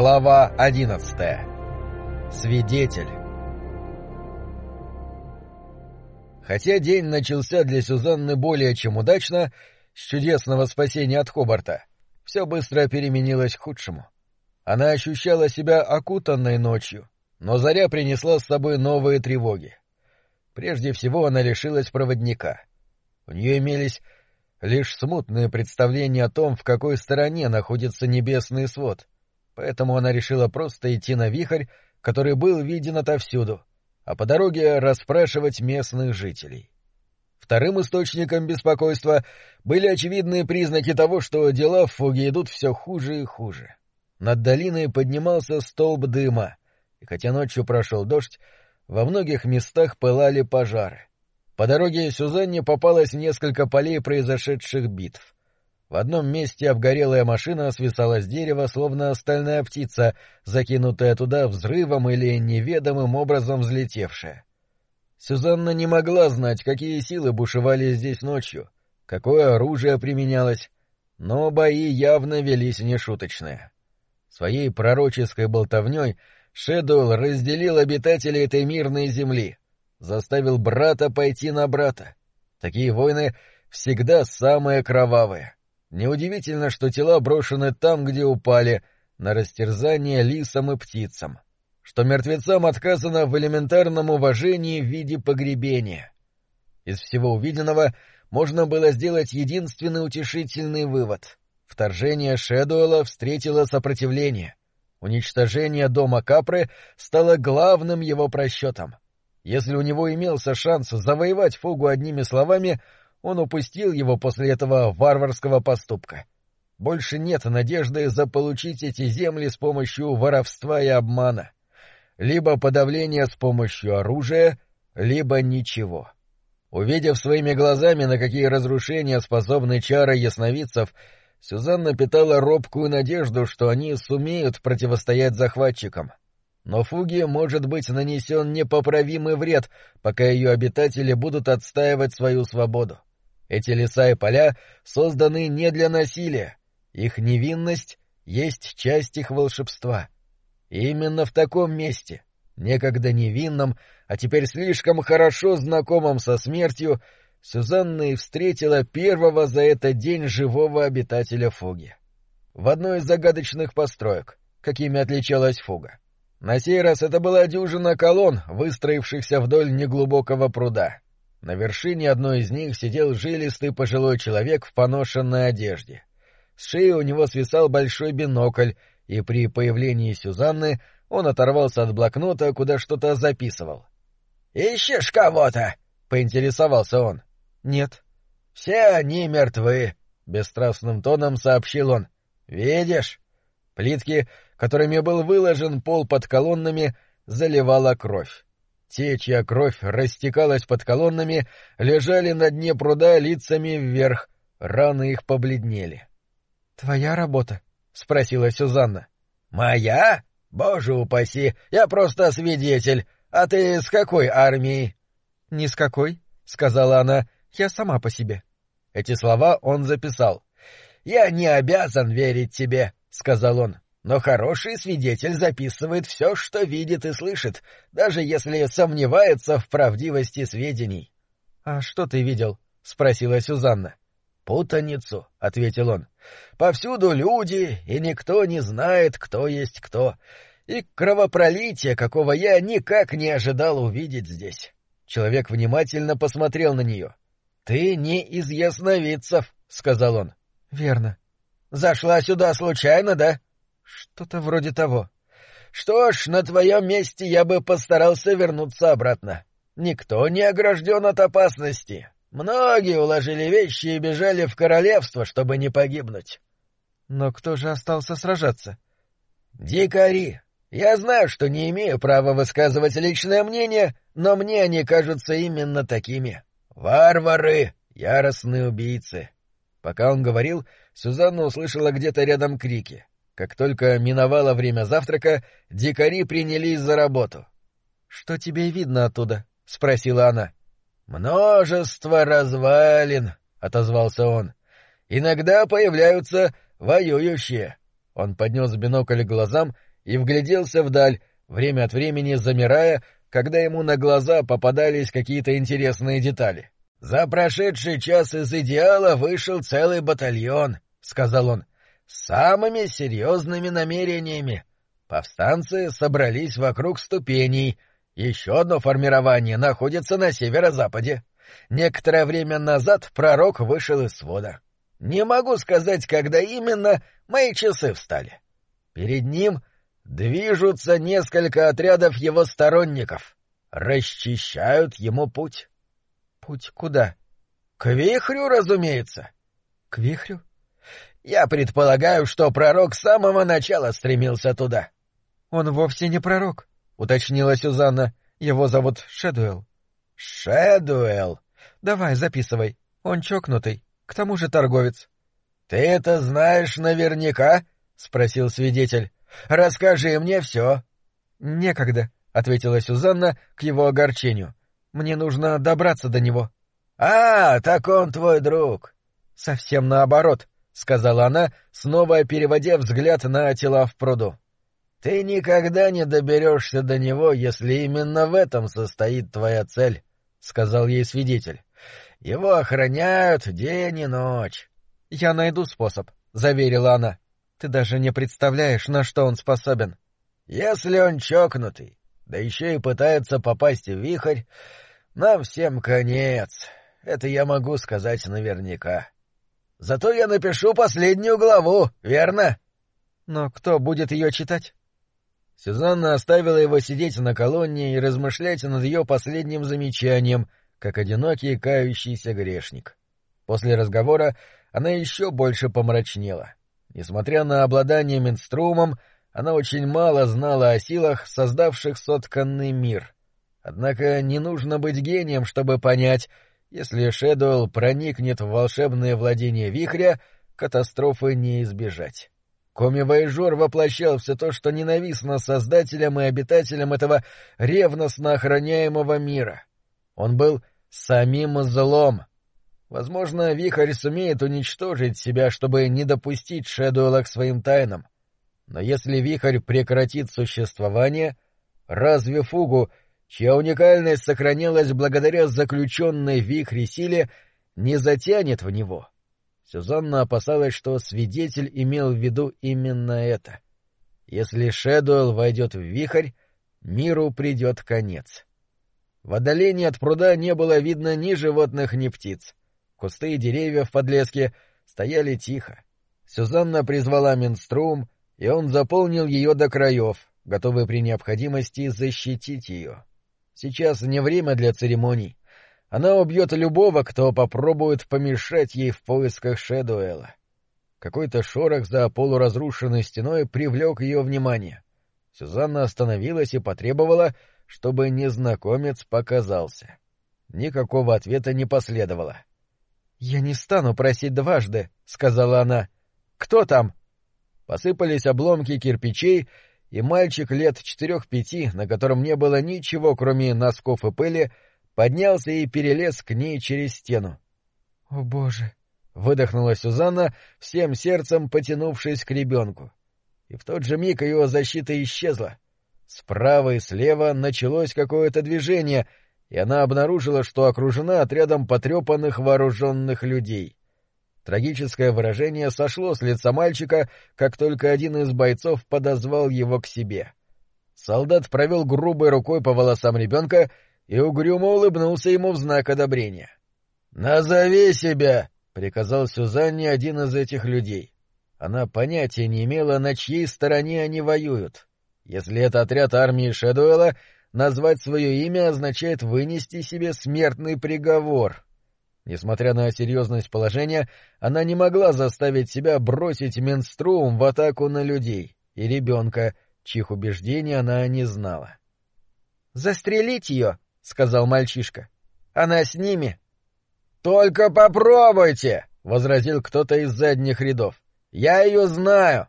Глава одиннадцатая. Свидетель. Хотя день начался для Сюзанны более чем удачно, с чудесного спасения от Хобарта, все быстро переменилось к худшему. Она ощущала себя окутанной ночью, но заря принесла с собой новые тревоги. Прежде всего она лишилась проводника. У нее имелись лишь смутные представления о том, в какой стороне находится небесный свод, поэтому она решила просто идти на вихрь, который был виден отовсюду, а по дороге расспрашивать местных жителей. Вторым источником беспокойства были очевидные признаки того, что дела в фуге идут все хуже и хуже. Над долиной поднимался столб дыма, и хотя ночью прошел дождь, во многих местах пылали пожары. По дороге Сюзанне попалось несколько полей произошедших битв. В одном месте обгорелая машина свисала с дерева, словно стальная птица, закинутая туда взрывом или неведомым образом взлетевшая. Сюзанна не могла знать, какие силы бушевали здесь ночью, какое оружие применялось, но бои явно велись нешуточные. Своей пророческой болтовней Шэдуэлл разделил обитателей этой мирной земли, заставил брата пойти на брата. Такие войны всегда самые кровавые. Неудивительно, что тела брошены там, где упали, на растерзание лисам и птицам, что мертвецам отказано в элементарном уважении в виде погребения. Из всего увиденного можно было сделать единственный утешительный вывод. Вторжение Шэдуэла встретило сопротивление. Уничтожение дома Капры стало главным его просчетом. Если у него имелся шанс завоевать Фугу одними словами, он упустил его после этого варварского поступка. Больше нет надежды заполучить эти земли с помощью воровства и обмана. Либо подавление с помощью оружия, либо ничего. Увидев своими глазами, на какие разрушения способны чары ясновидцев, Сюзанна питала робкую надежду, что они сумеют противостоять захватчикам. Но Фуге может быть нанесен непоправимый вред, пока ее обитатели будут отстаивать свою свободу. Эти леса и поля созданы не для насилия. Их невинность есть часть их волшебства. И именно в таком месте, некогда невинном, а теперь слишком хорошо знакомом со смертью, Сюзанна и встретила первого за этот день живого обитателя Фуги. В одной из загадочных построек, какими отличалась Фуга. На сей раз это была дюжина колонн, выстроившихся вдоль неглубокого пруда. На вершине одной из них сидел жилистый пожилой человек в поношенной одежде. С шеи у него свисал большой бинокль, и при появлении Сюзанны он оторвался от блокнота, куда что-то записывал. — Ищешь кого-то? — поинтересовался он. — Нет. — Все они мертвы, — бесстрастным тоном сообщил он. — Видишь? Плитки, которыми был выложен пол под колоннами, заливала кровь. Те, чья кровь растекалась под колоннами, лежали на дне пруда лицами вверх, раны их побледнели. — Твоя работа? — спросила Сюзанна. — Моя? Боже упаси, я просто свидетель. А ты с какой армии? — Ни с какой, — сказала она, — я сама по себе. Эти слова он записал. — Я не обязан верить тебе, — сказал он. Но хороший свидетель записывает все, что видит и слышит, даже если сомневается в правдивости сведений. — А что ты видел? — спросила Сюзанна. — Путаницу, — ответил он. — Повсюду люди, и никто не знает, кто есть кто. И кровопролитие, какого я никак не ожидал увидеть здесь. Человек внимательно посмотрел на нее. — Ты не из ясновидцев, — сказал он. — Верно. — Зашла сюда случайно, да? — что-то вроде того. Что ж, на твоем месте я бы постарался вернуться обратно. Никто не огражден от опасности. Многие уложили вещи и бежали в королевство, чтобы не погибнуть. Но кто же остался сражаться? Дикари. Я знаю, что не имею права высказывать личное мнение, но мне они кажутся именно такими. Варвары, яростные убийцы. Пока он говорил, Сюзанна услышала где-то рядом крики. Как только миновало время завтрака, дикари принялись за работу. — Что тебе видно оттуда? — спросила она. — Множество развалин, — отозвался он. — Иногда появляются воюющие. Он поднес бинокль к глазам и вгляделся вдаль, время от времени замирая, когда ему на глаза попадались какие-то интересные детали. «За прошедший час из идеала вышел целый батальон», — сказал он, — «с самыми серьезными намерениями. Повстанцы собрались вокруг ступеней. Еще одно формирование находится на северо-западе. Некоторое время назад пророк вышел из свода. Не могу сказать, когда именно мои часы встали. Перед ним движутся несколько отрядов его сторонников. Расчищают ему путь. Путь куда? К вихрю, разумеется. К вихрю? Я предполагаю, что пророк с самого начала стремился туда. Он вовсе не пророк, уточнила Сюзанна. Его зовут Шедуэл. Шедуэл. Давай, записывай. Он чокнутый, к тому же торговец. Ты это знаешь наверняка? спросил свидетель. Расскажи мне все. Некогда, ответила Сюзанна к его огорчению. Мне нужно добраться до него. А, так он твой друг. Совсем наоборот, сказала она, снова переводя взгляд на тела в пруду. Ты никогда не доберешься до него, если именно в этом состоит твоя цель. — сказал ей свидетель. — Его охраняют день и ночь. — Я найду способ, — заверила она. — Ты даже не представляешь, на что он способен. — Если он чокнутый, да еще и пытается попасть в вихрь, нам всем конец. Это я могу сказать наверняка. Зато я напишу последнюю главу, верно? — Но кто будет ее читать? Сюзанна оставила его сидеть на колонне и размышлять над ее последним замечанием, как одинокий кающийся грешник. После разговора она еще больше помрачнела. Несмотря на обладание Минструмом, она очень мало знала о силах, создавших сотканный мир. Однако не нужно быть гением, чтобы понять, если Шэдуэлл проникнет в волшебные владения вихря, катастрофы не избежать. Коми-Вайжор воплощал все то, что ненавистно создателям и обитателям этого ревностно охраняемого мира. Он был самим злом. Возможно, Вихарь сумеет уничтожить себя, чтобы не допустить Шэдуэла к своим тайнам. Но если Вихарь прекратит существование, разве Фугу, чья уникальность сохранилась благодаря заключенной в Вихре силе, не затянет в него? — Сюзанна опасалась, что свидетель имел в виду именно это. Если Шэдуэлл войдет в вихрь, миру придет конец. В отдалении от пруда не было видно ни животных, ни птиц. Кусты и деревья в подлеске стояли тихо. Сюзанна призвала Минструм, и он заполнил ее до краев, готовый при необходимости защитить ее. Сейчас не время для церемоний. Она убьет любого, кто попробует помешать ей в поисках Шэдуэла. Какой-то шорох за полуразрушенной стеной привлек ее внимание. Сюзанна остановилась и потребовала, чтобы незнакомец показался. Никакого ответа не последовало. — Я не стану просить дважды, — сказала она. — Кто там? Посыпались обломки кирпичей, и мальчик лет четырех-пяти, на котором не было ничего, кроме носков и пыли, — поднялся и перелез к ней через стену. — О, Боже! — выдохнула Сюзанна, всем сердцем потянувшись к ребенку. И в тот же миг ее защита исчезла. Справа и слева началось какое-то движение, и она обнаружила, что окружена отрядом потрепанных вооруженных людей. Трагическое выражение сошло с лица мальчика, как только один из бойцов подозвал его к себе. Солдат провел грубой рукой по волосам ребенка и угрюмо улыбнулся ему в знак одобрения. — Назови себя! — приказал Сюзанне один из этих людей. Она понятия не имела, на чьей стороне они воюют. Если это отряд армии Шэдуэла, назвать свое имя означает вынести себе смертный приговор. Несмотря на серьезность положения, она не могла заставить себя бросить Менструм в атаку на людей и ребенка, чьих убеждений она не знала. — Застрелить ее! — сказал мальчишка. — Она с ними. — Только попробуйте! — возразил кто-то из задних рядов. — Я ее знаю!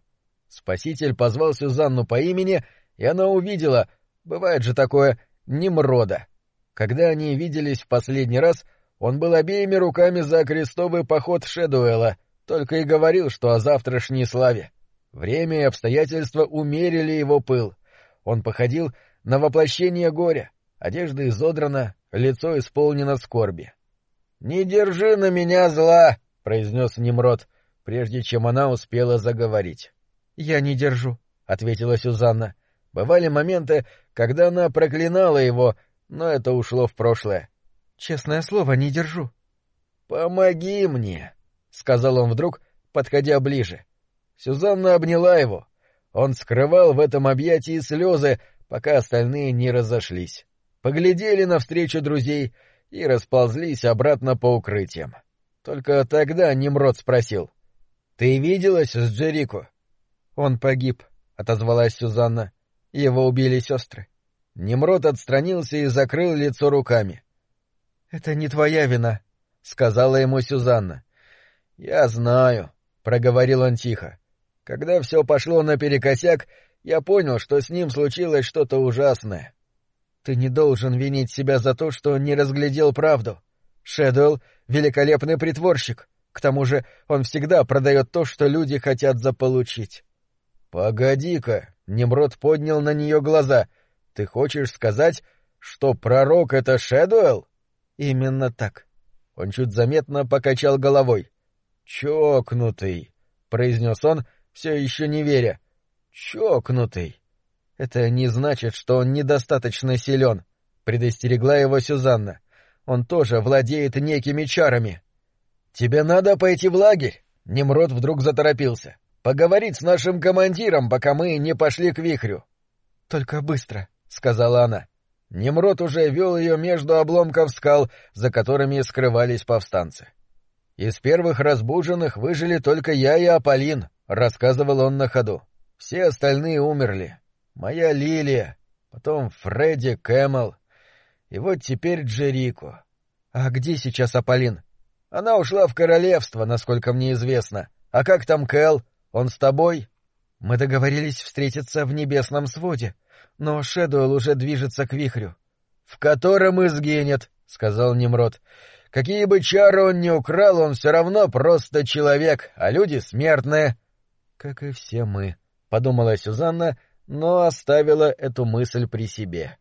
Спаситель позвал Сюзанну по имени, и она увидела, бывает же такое, Немрода. Когда они виделись в последний раз, он был обеими руками за крестовый поход Шедуэла, только и говорил, что о завтрашней славе. Время и обстоятельства умерили его пыл. Он походил на воплощение горя, одежда изодрана, лицо исполнено скорби. — Не держи на меня зла! — произнес Немрод, прежде чем она успела заговорить. — Я не держу, — ответила Сюзанна. Бывали моменты, когда она проклинала его, но это ушло в прошлое. — Честное слово, не держу. — Помоги мне, — сказал он вдруг, подходя ближе. Сюзанна обняла его. Он скрывал в этом объятии слезы, пока остальные не разошлись. Поглядели навстречу друзей и расползлись обратно по укрытиям. Только тогда Немрод спросил. — Ты виделась с Джерико? — Он погиб, — отозвалась Сюзанна. — Его убили сестры. Немрод отстранился и закрыл лицо руками. — Это не твоя вина, — сказала ему Сюзанна. — Я знаю, — проговорил он тихо. — Когда все пошло наперекосяк, я понял, что с ним случилось что-то ужасное. — Ты не должен винить себя за то, что не разглядел правду. Шэдуэлл — великолепный притворщик. К тому же он всегда продает то, что люди хотят заполучить. — Погоди-ка, — Немрод поднял на нее глаза. — Ты хочешь сказать, что пророк — это Шэдуэлл? — Именно так. Он чуть заметно покачал головой. — Чокнутый, — произнес он, все еще не веря. — Чокнутый. — Это не значит, что он недостаточно силен, — предостерегла его Сюзанна. — он тоже владеет некими чарами. — Тебе надо пойти в лагерь. Немрод вдруг заторопился. — Поговорить с нашим командиром, пока мы не пошли к вихрю. — Только быстро, — сказала она. Немрод уже вел ее между обломков скал, за которыми скрывались повстанцы. «Из первых разбуженных выжили только я и Аполлин», — рассказывал он на ходу. «Все остальные умерли. Моя Лилия, потом Фредди Кэмел, и вот теперь Джерико. А где сейчас Аполлин? Она ушла в королевство, насколько мне известно. А как там Кэл? Он с тобой? Мы договорились встретиться в небесном своде, но Шэдуэлл уже движется к вихрю. — В котором изгинет, — сказал Немрод. — Какие бы чары он ни украл, он все равно просто человек, а люди смертные. — Как и все мы, — подумала Сюзанна, но оставила эту мысль при себе. —